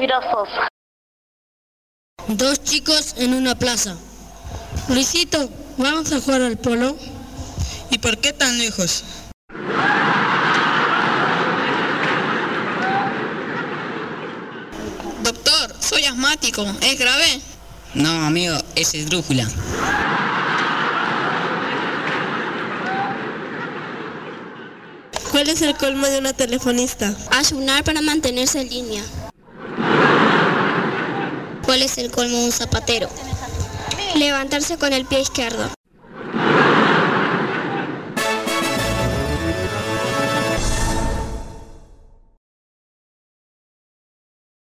grosos. Dos chicos en una plaza. Luisito, ¿vamos a jugar al polo? ¿Y por qué tan lejos? Doctor, soy asmático. ¿Es grave? No, amigo, es esdrújula. ¿Cuál es el colmo de una telefonista? Ayunar para mantenerse en línea. ¿Cuál es el colmo de un zapatero? Levantarse con el pie izquierdo.